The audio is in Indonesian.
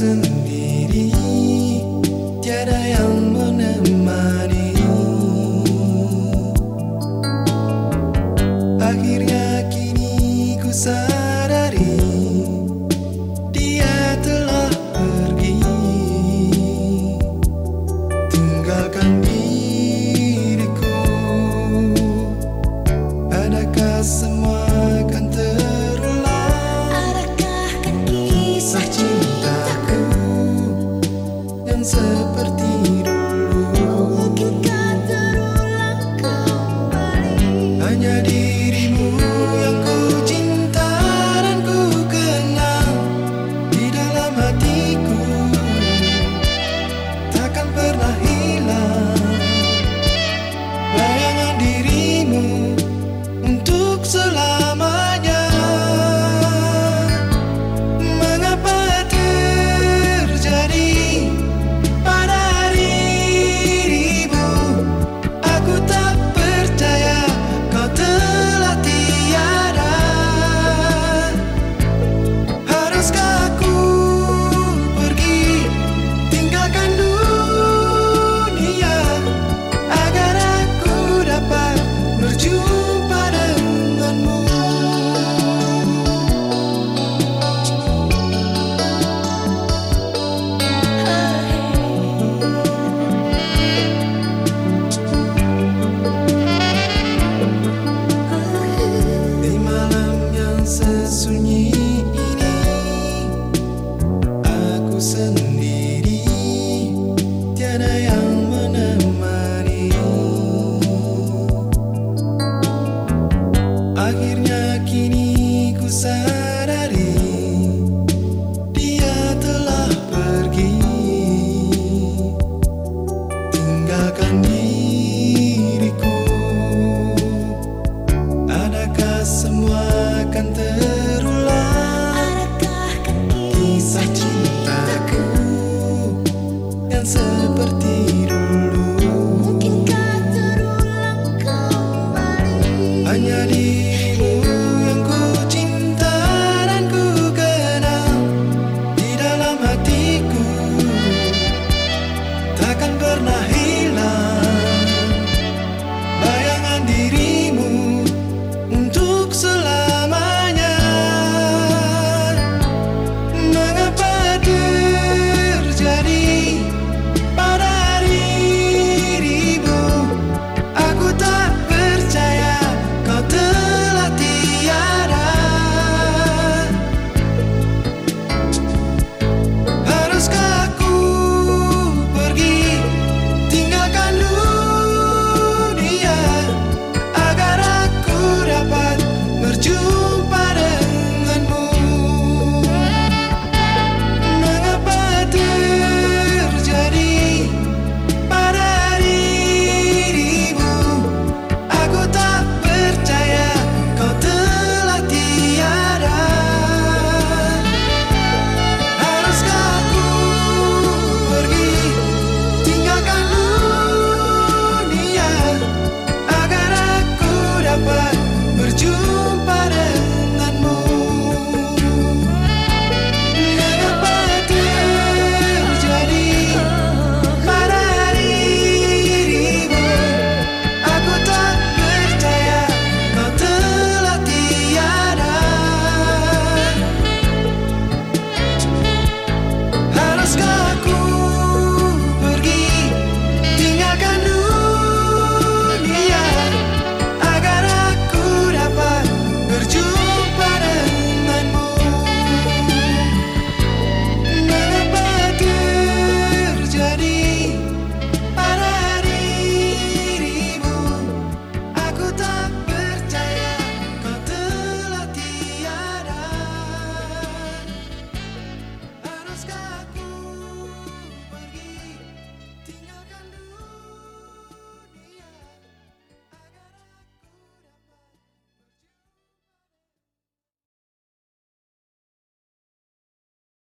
sendiri Tiada yang menemani. Akhirnya kini ku sadar